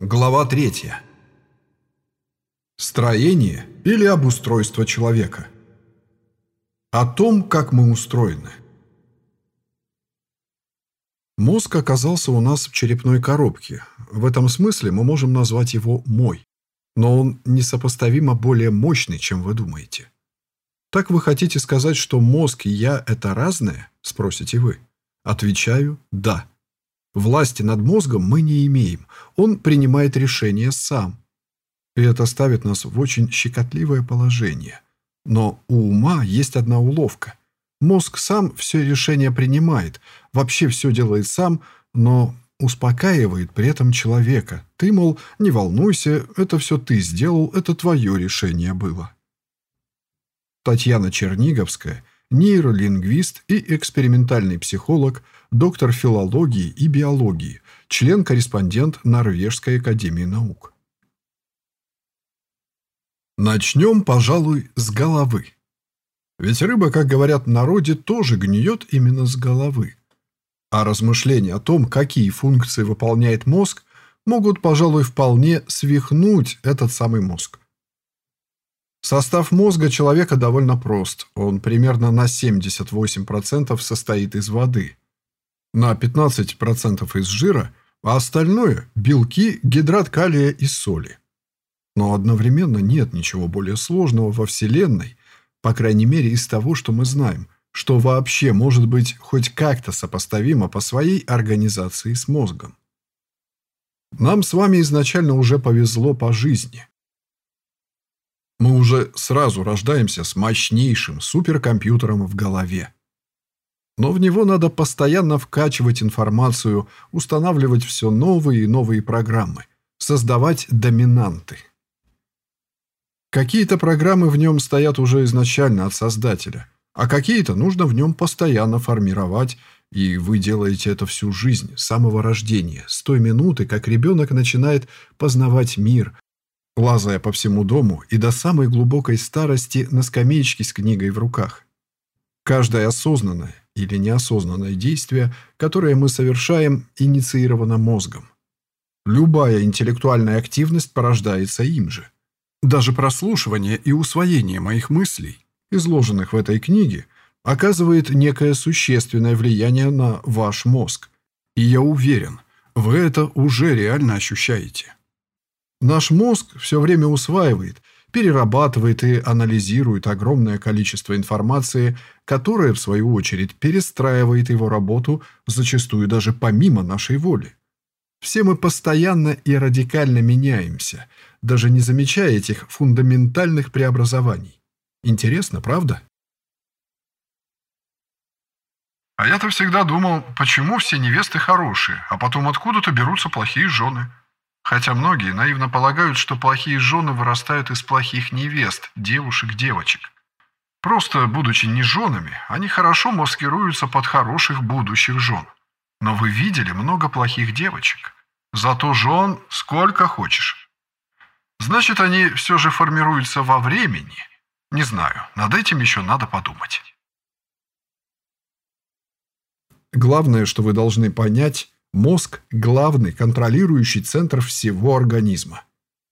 Глава 3. Строение или обустройство человека. О том, как мы устроены. Мозг оказался у нас в черепной коробке. В этом смысле мы можем назвать его «мой». Но он несопоставимо более мощный, чем вы думаете. Так вы хотите сказать, что мозг и я – это разное? Спросите вы. Отвечаю – да. Власти над мозгом мы не имеем. Он принимает решения сам. И это ставит нас в очень щекотливое положение. Но у ума есть одна уловка. Мозг сам все решения принимает, вообще все делает сам, но успокаивает при этом человека. Ты, мол, не волнуйся, это все ты сделал, это твое решение было. Татьяна Черниговская – нейролингвист и экспериментальный психолог, доктор филологии и биологии, член-корреспондент Норвежской академии наук. Начнем, пожалуй, с головы. Ведь рыба, как говорят в народе, тоже гниет именно с головы. А размышления о том, какие функции выполняет мозг, могут, пожалуй, вполне свихнуть этот самый мозг. Состав мозга человека довольно прост. Он примерно на 78% состоит из воды, на 15% из жира, а остальное – белки, гидрат калия и соли. Но одновременно нет ничего более сложного во Вселенной, по крайней мере из того, что мы знаем, что вообще может быть хоть как-то сопоставимо по своей организации с мозгом. Нам с вами изначально уже повезло по жизни. Мы уже сразу рождаемся с мощнейшим суперкомпьютером в голове. Но в него надо постоянно вкачивать информацию, устанавливать все новые и новые программы, создавать доминанты. Какие-то программы в нем стоят уже изначально от создателя, а какие-то нужно в нем постоянно формировать, и вы делаете это всю жизнь, с самого рождения, с той минуты, как ребенок начинает познавать мир, лазая по всему дому и до самой глубокой старости на скамеечке с книгой в руках. Каждое осознанное или неосознанное действие, которое мы совершаем, инициировано мозгом. Любая интеллектуальная активность порождается им же. Даже прослушивание и усвоение моих мыслей, изложенных в этой книге, оказывает некое существенное влияние на ваш мозг. И я уверен, вы это уже реально ощущаете. Наш мозг все время усваивает, перерабатывает и анализирует огромное количество информации, которая, в свою очередь, перестраивает его работу, зачастую даже помимо нашей воли. Все мы постоянно и радикально меняемся, даже не замечая этих фундаментальных преобразований. Интересно, правда? А я-то всегда думал, почему все невесты хорошие, а потом откуда-то берутся плохие жены. Хотя многие наивно полагают, что плохие жены вырастают из плохих невест, девушек-девочек. Просто, будучи не женами, они хорошо маскируются под хороших будущих жен. Но вы видели много плохих девочек. Зато жен сколько хочешь. Значит, они все же формируются во времени. Не знаю, над этим еще надо подумать. Главное, что вы должны понять, Мозг – главный контролирующий центр всего организма,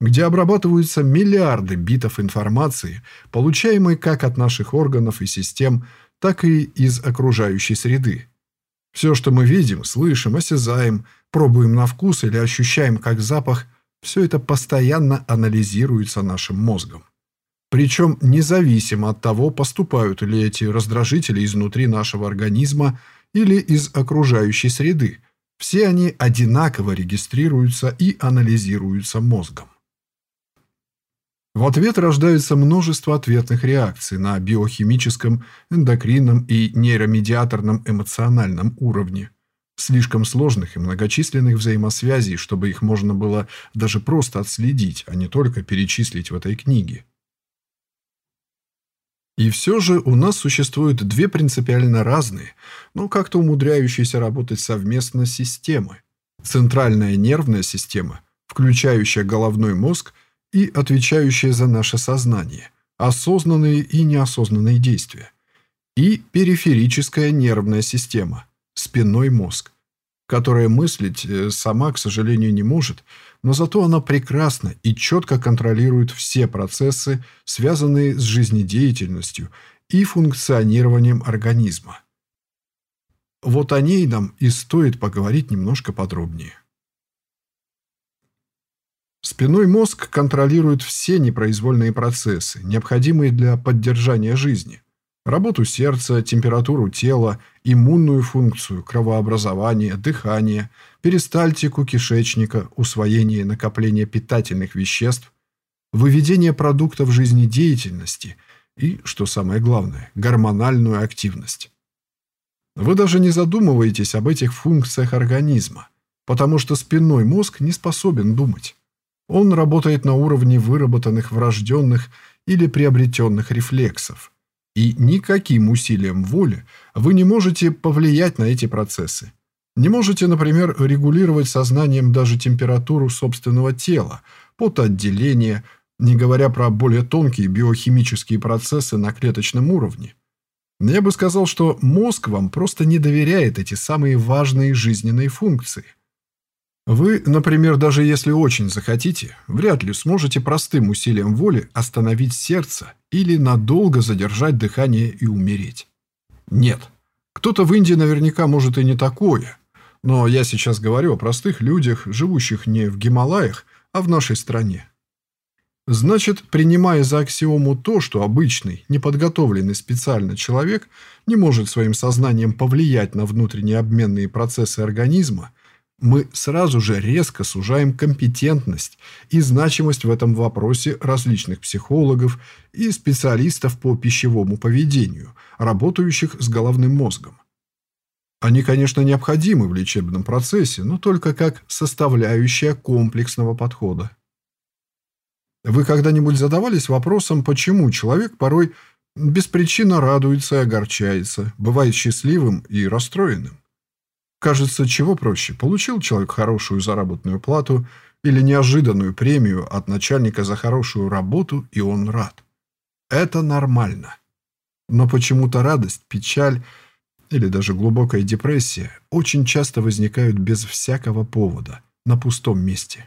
где обрабатываются миллиарды битов информации, получаемой как от наших органов и систем, так и из окружающей среды. Все, что мы видим, слышим, осязаем, пробуем на вкус или ощущаем как запах, все это постоянно анализируется нашим мозгом. Причем независимо от того, поступают ли эти раздражители изнутри нашего организма или из окружающей среды – все они одинаково регистрируются и анализируются мозгом. В ответ рождается множество ответных реакций на биохимическом, эндокринном и нейромедиаторном эмоциональном уровне. Слишком сложных и многочисленных взаимосвязей, чтобы их можно было даже просто отследить, а не только перечислить в этой книге. И все же у нас существуют две принципиально разные, но как-то умудряющиеся работать совместно системы. Центральная нервная система, включающая головной мозг и отвечающая за наше сознание, осознанные и неосознанные действия. И периферическая нервная система, спинной мозг, которая мыслить э, сама, к сожалению, не может, но зато она прекрасно и четко контролирует все процессы, связанные с жизнедеятельностью и функционированием организма. Вот о ней нам и стоит поговорить немножко подробнее. Спиной мозг контролирует все непроизвольные процессы, необходимые для поддержания жизни. Работу сердца, температуру тела, иммунную функцию, кровообразование, дыхание, перистальтику кишечника, усвоение и накопление питательных веществ, выведение продуктов жизнедеятельности и, что самое главное, гормональную активность. Вы даже не задумываетесь об этих функциях организма, потому что спинной мозг не способен думать. Он работает на уровне выработанных врожденных или приобретенных рефлексов. И никаким усилием воли вы не можете повлиять на эти процессы. Не можете, например, регулировать сознанием даже температуру собственного тела, потоотделение, не говоря про более тонкие биохимические процессы на клеточном уровне. Я бы сказал, что мозг вам просто не доверяет эти самые важные жизненные функции. Вы, например, даже если очень захотите, вряд ли сможете простым усилием воли остановить сердце или надолго задержать дыхание и умереть. Нет. Кто-то в Индии наверняка может и не такое. Но я сейчас говорю о простых людях, живущих не в Гималаях, а в нашей стране. Значит, принимая за аксиому то, что обычный, неподготовленный специально человек не может своим сознанием повлиять на внутренние обменные процессы организма, мы сразу же резко сужаем компетентность и значимость в этом вопросе различных психологов и специалистов по пищевому поведению, работающих с головным мозгом. Они, конечно, необходимы в лечебном процессе, но только как составляющая комплексного подхода. Вы когда-нибудь задавались вопросом, почему человек порой беспричинно радуется и огорчается, бывает счастливым и расстроенным? Кажется, чего проще? Получил человек хорошую заработную плату или неожиданную премию от начальника за хорошую работу, и он рад. Это нормально. Но почему-то радость, печаль или даже глубокая депрессия очень часто возникают без всякого повода, на пустом месте.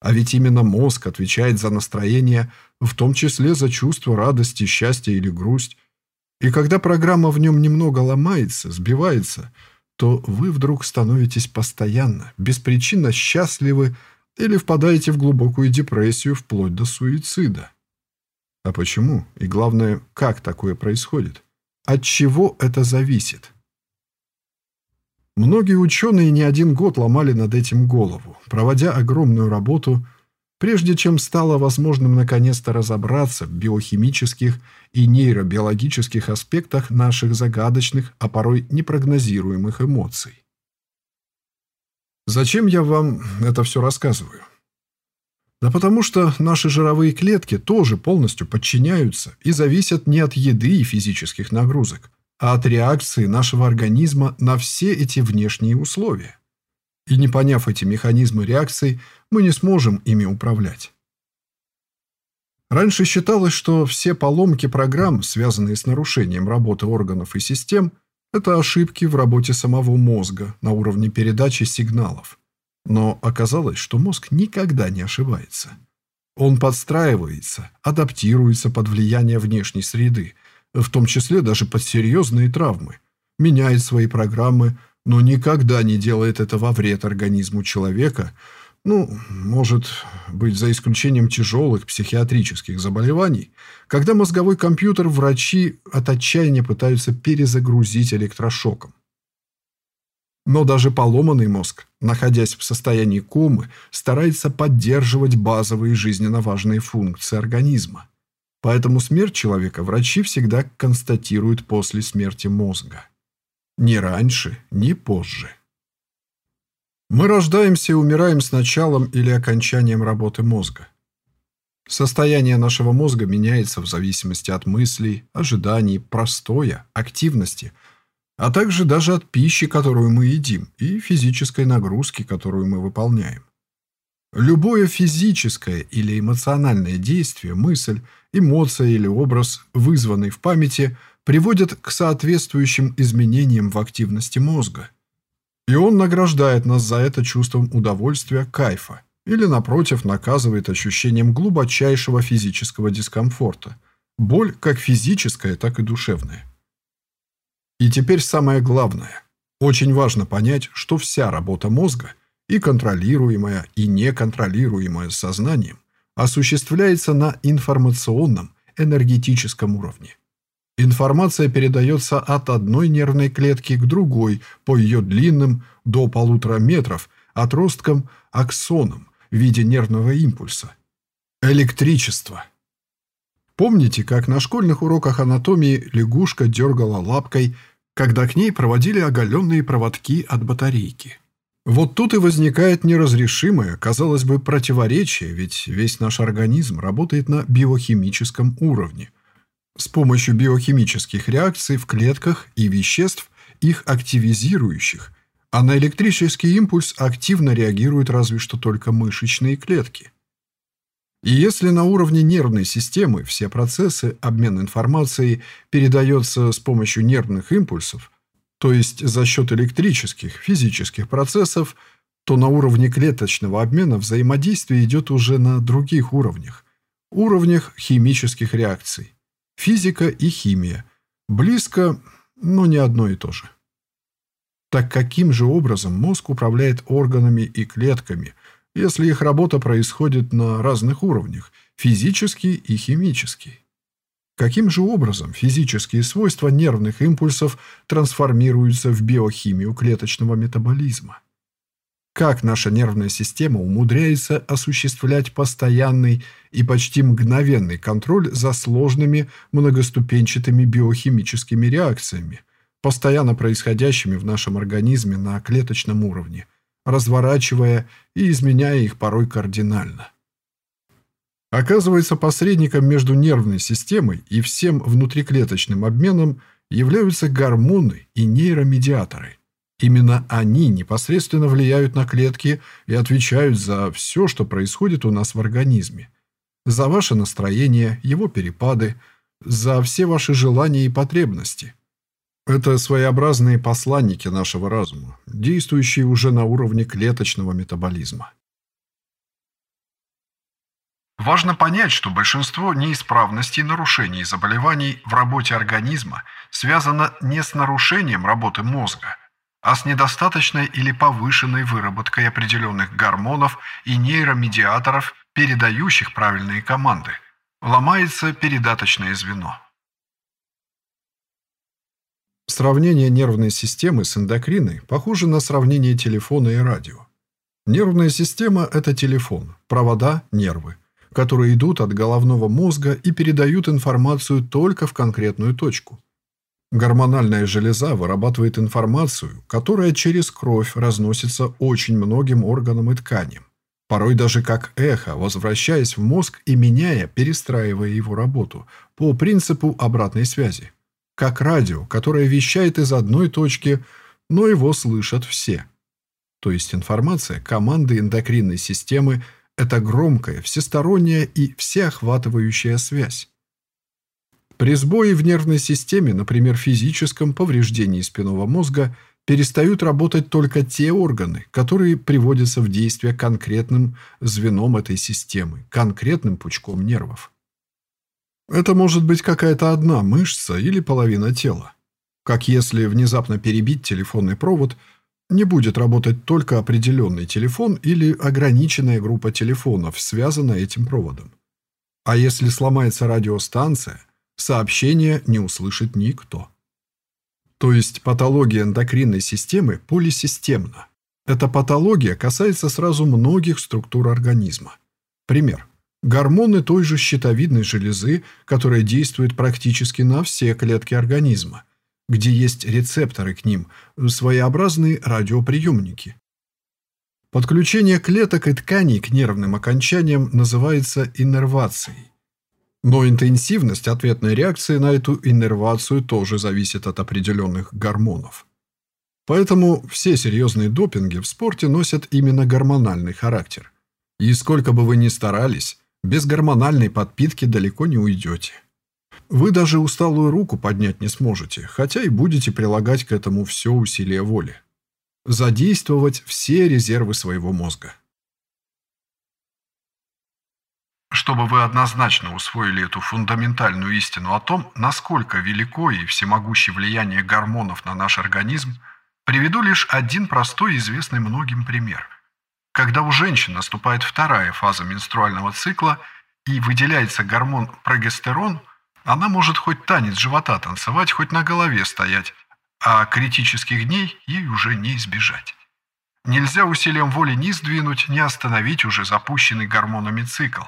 А ведь именно мозг отвечает за настроение, в том числе за чувство радости, счастья или грусть. И когда программа в нем немного ломается, сбивается, то вы вдруг становитесь постоянно, беспричинно счастливы или впадаете в глубокую депрессию вплоть до суицида. А почему? И главное, как такое происходит? От чего это зависит? Многие ученые не один год ломали над этим голову, проводя огромную работу, прежде чем стало возможным наконец-то разобраться в биохимических и нейробиологических аспектах наших загадочных, а порой непрогнозируемых эмоций. Зачем я вам это все рассказываю? Да потому что наши жировые клетки тоже полностью подчиняются и зависят не от еды и физических нагрузок, а от реакции нашего организма на все эти внешние условия. И не поняв эти механизмы реакций, мы не сможем ими управлять. Раньше считалось, что все поломки программ, связанные с нарушением работы органов и систем, это ошибки в работе самого мозга на уровне передачи сигналов. Но оказалось, что мозг никогда не ошибается. Он подстраивается, адаптируется под влияние внешней среды – в том числе даже под серьезные травмы, меняет свои программы, но никогда не делает это во вред организму человека, ну, может быть, за исключением тяжелых психиатрических заболеваний, когда мозговой компьютер врачи от отчаяния пытаются перезагрузить электрошоком. Но даже поломанный мозг, находясь в состоянии комы, старается поддерживать базовые жизненно важные функции организма. Поэтому смерть человека врачи всегда констатируют после смерти мозга. Ни раньше, ни позже. Мы рождаемся и умираем с началом или окончанием работы мозга. Состояние нашего мозга меняется в зависимости от мыслей, ожиданий, простоя, активности, а также даже от пищи, которую мы едим, и физической нагрузки, которую мы выполняем. Любое физическое или эмоциональное действие, мысль, эмоция или образ, вызванный в памяти, приводят к соответствующим изменениям в активности мозга. И он награждает нас за это чувством удовольствия, кайфа, или, напротив, наказывает ощущением глубочайшего физического дискомфорта. Боль как физическая, так и душевная. И теперь самое главное. Очень важно понять, что вся работа мозга, и контролируемая, и неконтролируемая сознанием, осуществляется на информационном, энергетическом уровне. Информация передается от одной нервной клетки к другой по ее длинным до полутора метров отросткам аксонам в виде нервного импульса. Электричество. Помните, как на школьных уроках анатомии лягушка дергала лапкой, когда к ней проводили оголенные проводки от батарейки? Вот тут и возникает неразрешимое, казалось бы, противоречие, ведь весь наш организм работает на биохимическом уровне с помощью биохимических реакций в клетках и веществ, их активизирующих, а на электрический импульс активно реагируют разве что только мышечные клетки. И если на уровне нервной системы все процессы, обмен информацией передается с помощью нервных импульсов, то есть за счет электрических, физических процессов, то на уровне клеточного обмена взаимодействие идет уже на других уровнях, уровнях химических реакций. Физика и химия. Близко, но не одно и то же. Так каким же образом мозг управляет органами и клетками, если их работа происходит на разных уровнях – физический и химический? Каким же образом физические свойства нервных импульсов трансформируются в биохимию клеточного метаболизма? Как наша нервная система умудряется осуществлять постоянный и почти мгновенный контроль за сложными многоступенчатыми биохимическими реакциями, постоянно происходящими в нашем организме на клеточном уровне, разворачивая и изменяя их порой кардинально. Оказывается, посредником между нервной системой и всем внутриклеточным обменом являются гормоны и нейромедиаторы – Именно они непосредственно влияют на клетки и отвечают за все, что происходит у нас в организме. За ваше настроение, его перепады, за все ваши желания и потребности. Это своеобразные посланники нашего разума, действующие уже на уровне клеточного метаболизма. Важно понять, что большинство неисправностей, нарушений и заболеваний в работе организма связано не с нарушением работы мозга – а с недостаточной или повышенной выработкой определенных гормонов и нейромедиаторов, передающих правильные команды. Ломается передаточное звено. Сравнение нервной системы с эндокриной похоже на сравнение телефона и радио. Нервная система – это телефон, провода – нервы, которые идут от головного мозга и передают информацию только в конкретную точку. Гормональная железа вырабатывает информацию, которая через кровь разносится очень многим органам и тканям, порой даже как эхо, возвращаясь в мозг и меняя, перестраивая его работу по принципу обратной связи. Как радио, которое вещает из одной точки, но его слышат все. То есть информация команды эндокринной системы – это громкая, всесторонняя и всеохватывающая связь. При сбое в нервной системе, например, физическом повреждении спинного мозга, перестают работать только те органы, которые приводятся в действие конкретным звеном этой системы, конкретным пучком нервов. Это может быть какая-то одна мышца или половина тела. Как если внезапно перебить телефонный провод, не будет работать только определенный телефон или ограниченная группа телефонов, связанная этим проводом. А если сломается радиостанция, сообщения не услышит никто. То есть патология эндокринной системы полисистемна. Эта патология касается сразу многих структур организма. Пример. Гормоны той же щитовидной железы, которая действует практически на все клетки организма, где есть рецепторы к ним, своеобразные радиоприемники. Подключение клеток и тканей к нервным окончаниям называется иннервацией. Но интенсивность ответной реакции на эту иннервацию тоже зависит от определенных гормонов. Поэтому все серьезные допинги в спорте носят именно гормональный характер. И сколько бы вы ни старались, без гормональной подпитки далеко не уйдете. Вы даже усталую руку поднять не сможете, хотя и будете прилагать к этому все усилие воли. задействовать все резервы своего мозга. Чтобы вы однозначно усвоили эту фундаментальную истину о том, насколько велико и всемогуще влияние гормонов на наш организм, приведу лишь один простой и известный многим пример. Когда у женщин наступает вторая фаза менструального цикла и выделяется гормон прогестерон, она может хоть танец живота танцевать, хоть на голове стоять, а критических дней ей уже не избежать. Нельзя усилием воли ни сдвинуть, ни остановить уже запущенный гормонами цикл.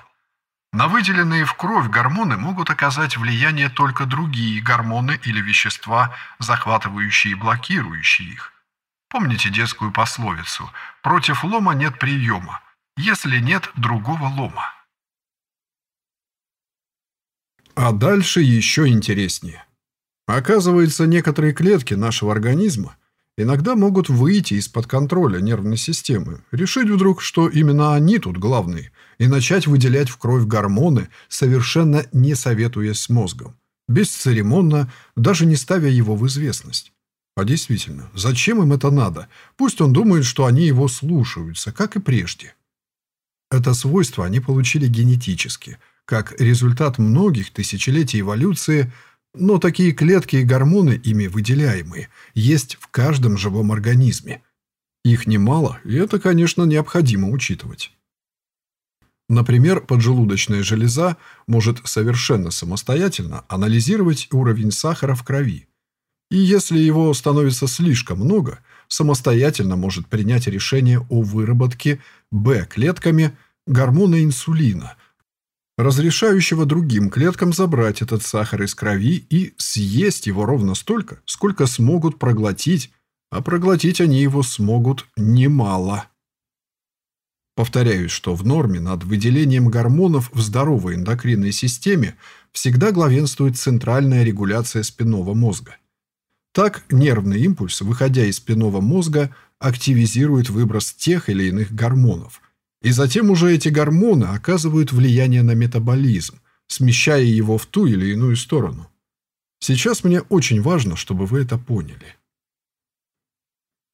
На выделенные в кровь гормоны могут оказать влияние только другие гормоны или вещества, захватывающие и блокирующие их. Помните детскую пословицу «Против лома нет приема, если нет другого лома». А дальше еще интереснее. Оказывается, некоторые клетки нашего организма иногда могут выйти из-под контроля нервной системы, решить вдруг, что именно они тут главные, и начать выделять в кровь гормоны, совершенно не советуясь с мозгом, бесцеремонно, даже не ставя его в известность. А действительно, зачем им это надо? Пусть он думает, что они его слушаются, как и прежде. Это свойство они получили генетически, как результат многих тысячелетий эволюции – но такие клетки и гормоны, ими выделяемые, есть в каждом живом организме. Их немало, и это, конечно, необходимо учитывать. Например, поджелудочная железа может совершенно самостоятельно анализировать уровень сахара в крови. И если его становится слишком много, самостоятельно может принять решение о выработке Б-клетками гормона инсулина – разрешающего другим клеткам забрать этот сахар из крови и съесть его ровно столько, сколько смогут проглотить, а проглотить они его смогут немало. Повторяюсь, что в норме над выделением гормонов в здоровой эндокринной системе всегда главенствует центральная регуляция спинного мозга. Так, нервный импульс, выходя из спинного мозга, активизирует выброс тех или иных гормонов – и затем уже эти гормоны оказывают влияние на метаболизм, смещая его в ту или иную сторону. Сейчас мне очень важно, чтобы вы это поняли.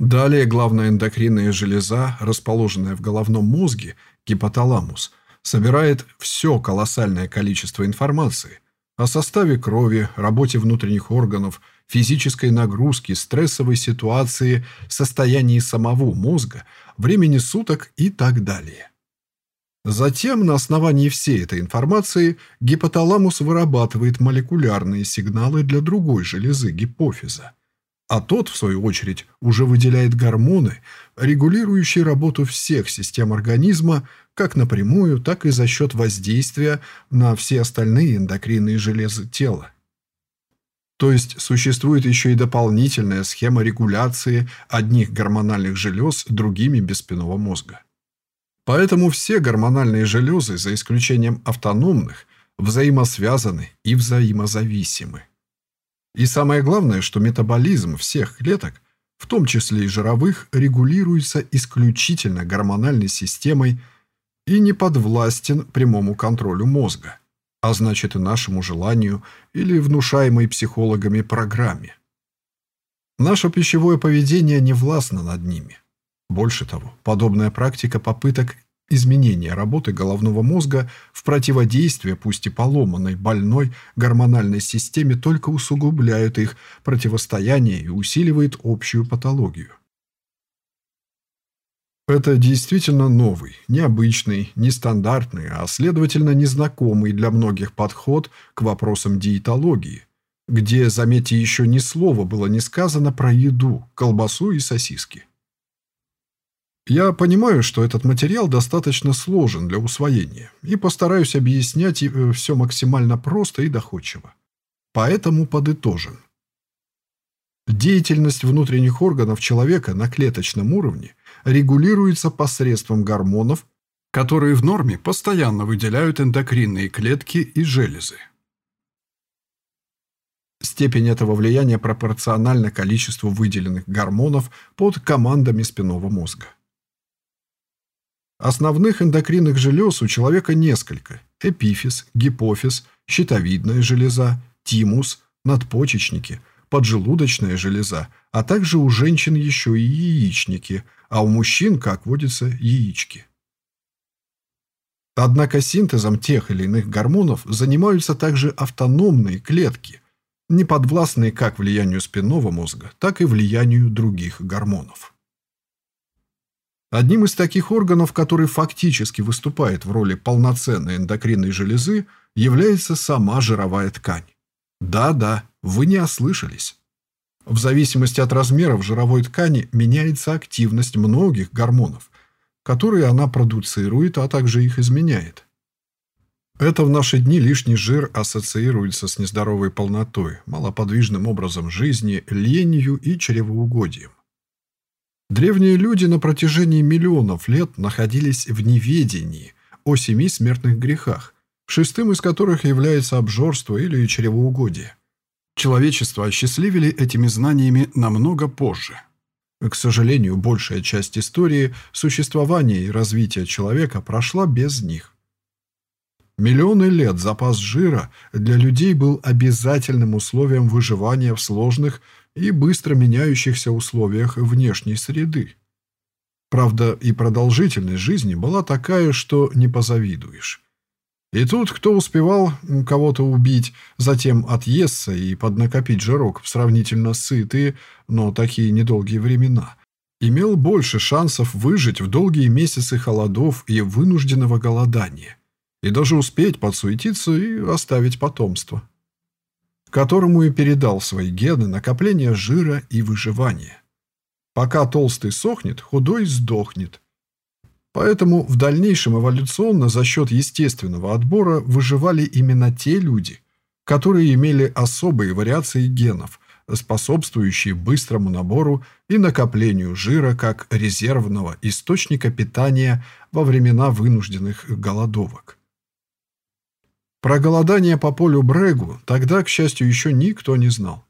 Далее главная эндокринная железа, расположенная в головном мозге, гипоталамус, собирает все колоссальное количество информации о составе крови, работе внутренних органов, физической нагрузке, стрессовой ситуации, состоянии самого мозга, времени суток и так далее. Затем на основании всей этой информации гипоталамус вырабатывает молекулярные сигналы для другой железы гипофиза, а тот, в свою очередь, уже выделяет гормоны, регулирующие работу всех систем организма как напрямую, так и за счет воздействия на все остальные эндокринные железы тела. То есть существует еще и дополнительная схема регуляции одних гормональных желез другими беспинного мозга. Поэтому все гормональные железы, за исключением автономных, взаимосвязаны и взаимозависимы. И самое главное, что метаболизм всех клеток, в том числе и жировых, регулируется исключительно гормональной системой и не подвластен прямому контролю мозга – а значит и нашему желанию или внушаемой психологами программе. Наше пищевое поведение не властно над ними. Больше того, подобная практика попыток изменения работы головного мозга в противодействие, пусть и поломанной, больной гормональной системе только усугубляют их противостояние и усиливает общую патологию. Это действительно новый, необычный, нестандартный, а следовательно незнакомый для многих подход к вопросам диетологии, где, заметьте, еще ни слова было не сказано про еду, колбасу и сосиски. Я понимаю, что этот материал достаточно сложен для усвоения и постараюсь объяснять э, все максимально просто и доходчиво. Поэтому подытожим. Деятельность внутренних органов человека на клеточном уровне – регулируется посредством гормонов, которые в норме постоянно выделяют эндокринные клетки и железы. Степень этого влияния пропорциональна количеству выделенных гормонов под командами спинного мозга. Основных эндокринных желез у человека несколько – эпифиз, гипофиз, щитовидная железа, тимус, надпочечники, поджелудочная железа, а также у женщин еще и яичники, а у мужчин, как водится, яички. Однако синтезом тех или иных гормонов занимаются также автономные клетки, не подвластные как влиянию спинного мозга, так и влиянию других гормонов. Одним из таких органов, который фактически выступает в роли полноценной эндокринной железы, является сама жировая ткань. Да-да, вы не ослышались. В зависимости от размеров жировой ткани меняется активность многих гормонов, которые она продуцирует, а также их изменяет. Это в наши дни лишний жир ассоциируется с нездоровой полнотой, малоподвижным образом жизни, ленью и чревоугодием. Древние люди на протяжении миллионов лет находились в неведении о семи смертных грехах, шестым из которых является обжорство или чревоугодие. Человечество осчастливили этими знаниями намного позже. К сожалению, большая часть истории существования и развития человека прошла без них. Миллионы лет запас жира для людей был обязательным условием выживания в сложных и быстро меняющихся условиях внешней среды. Правда, и продолжительность жизни была такая, что не позавидуешь. И тут кто успевал кого-то убить, затем отъесться и поднакопить жирок в сравнительно сытые, но такие недолгие времена, имел больше шансов выжить в долгие месяцы холодов и вынужденного голодания – и даже успеть подсуетиться и оставить потомство, которому и передал свои гены накопления жира и выживания. Пока толстый сохнет, худой сдохнет. Поэтому в дальнейшем эволюционно за счет естественного отбора выживали именно те люди, которые имели особые вариации генов, способствующие быстрому набору и накоплению жира как резервного источника питания во времена вынужденных голодовок. Про голодание по полю Брегу тогда, к счастью, еще никто не знал.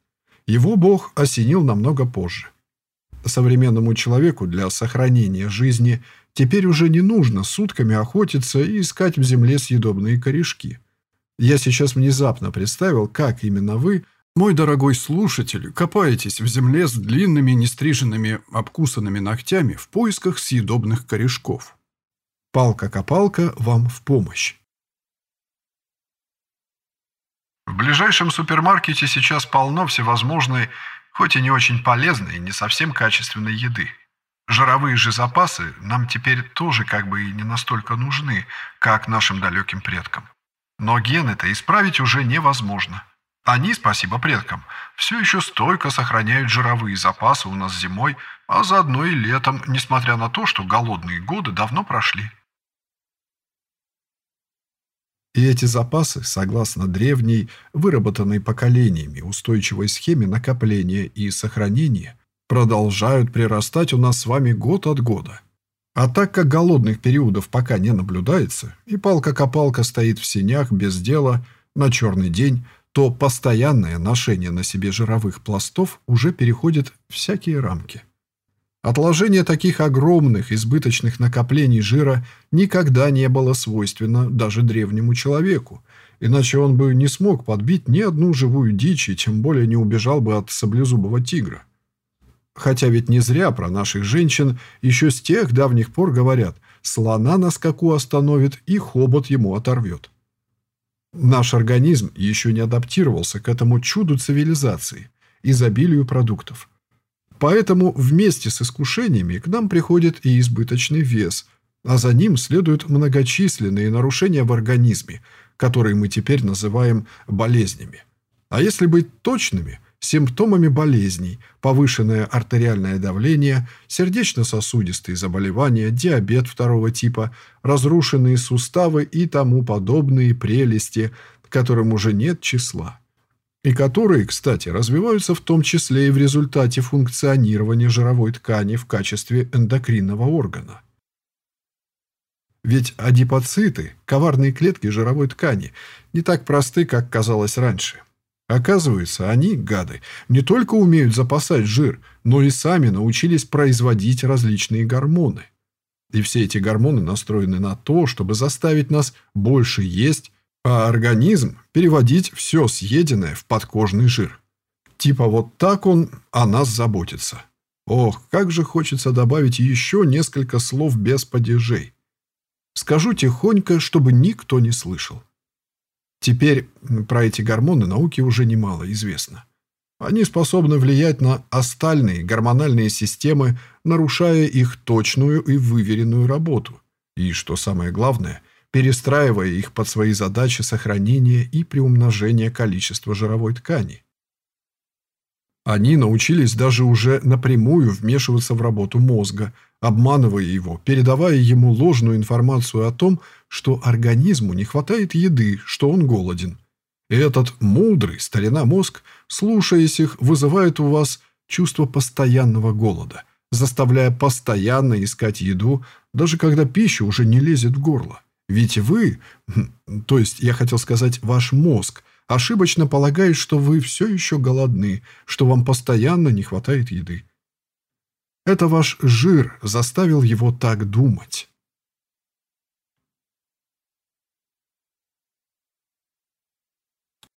Его Бог осенил намного позже. Современному человеку для сохранения жизни теперь уже не нужно сутками охотиться и искать в земле съедобные корешки. Я сейчас внезапно представил, как именно вы, мой дорогой слушатель, копаетесь в земле с длинными, нестриженными, обкусанными ногтями в поисках съедобных корешков. Палка-копалка вам в помощь. В ближайшем супермаркете сейчас полно всевозможной, хоть и не очень полезной, не совсем качественной еды. Жировые же запасы нам теперь тоже как бы и не настолько нужны, как нашим далеким предкам. Но гены-то исправить уже невозможно. Они, спасибо предкам, все еще стойко сохраняют жировые запасы у нас зимой, а заодно и летом, несмотря на то, что голодные годы давно прошли. И эти запасы, согласно древней, выработанной поколениями устойчивой схеме накопления и сохранения, продолжают прирастать у нас с вами год от года. А так как голодных периодов пока не наблюдается, и палка-копалка стоит в сенях без дела на черный день, то постоянное ношение на себе жировых пластов уже переходит всякие рамки. Отложение таких огромных избыточных накоплений жира никогда не было свойственно даже древнему человеку, иначе он бы не смог подбить ни одну живую дичь и тем более не убежал бы от саблезубого тигра. Хотя ведь не зря про наших женщин еще с тех давних пор говорят «слона на скаку остановит и хобот ему оторвет». Наш организм еще не адаптировался к этому чуду цивилизации, изобилию продуктов – Поэтому вместе с искушениями к нам приходит и избыточный вес, а за ним следуют многочисленные нарушения в организме, которые мы теперь называем болезнями. А если быть точными, симптомами болезней – повышенное артериальное давление, сердечно-сосудистые заболевания, диабет второго типа, разрушенные суставы и тому подобные прелести, которым уже нет числа и которые, кстати, развиваются в том числе и в результате функционирования жировой ткани в качестве эндокринного органа. Ведь адипоциты, коварные клетки жировой ткани, не так просты, как казалось раньше. Оказывается, они, гады, не только умеют запасать жир, но и сами научились производить различные гормоны. И все эти гормоны настроены на то, чтобы заставить нас больше есть а организм переводить все съеденное в подкожный жир. Типа вот так он о нас заботится. Ох, как же хочется добавить еще несколько слов без падежей. Скажу тихонько, чтобы никто не слышал. Теперь про эти гормоны науки уже немало известно. Они способны влиять на остальные гормональные системы, нарушая их точную и выверенную работу. И, что самое главное, перестраивая их под свои задачи сохранения и приумножения количества жировой ткани. Они научились даже уже напрямую вмешиваться в работу мозга, обманывая его, передавая ему ложную информацию о том, что организму не хватает еды, что он голоден. Этот мудрый старина мозг, слушаясь их, вызывает у вас чувство постоянного голода, заставляя постоянно искать еду, даже когда пища уже не лезет в горло. Ведь вы, хм, то есть я хотел сказать ваш мозг – ошибочно полагает, что вы все еще голодны, что вам постоянно не хватает еды. Это ваш жир заставил его так думать.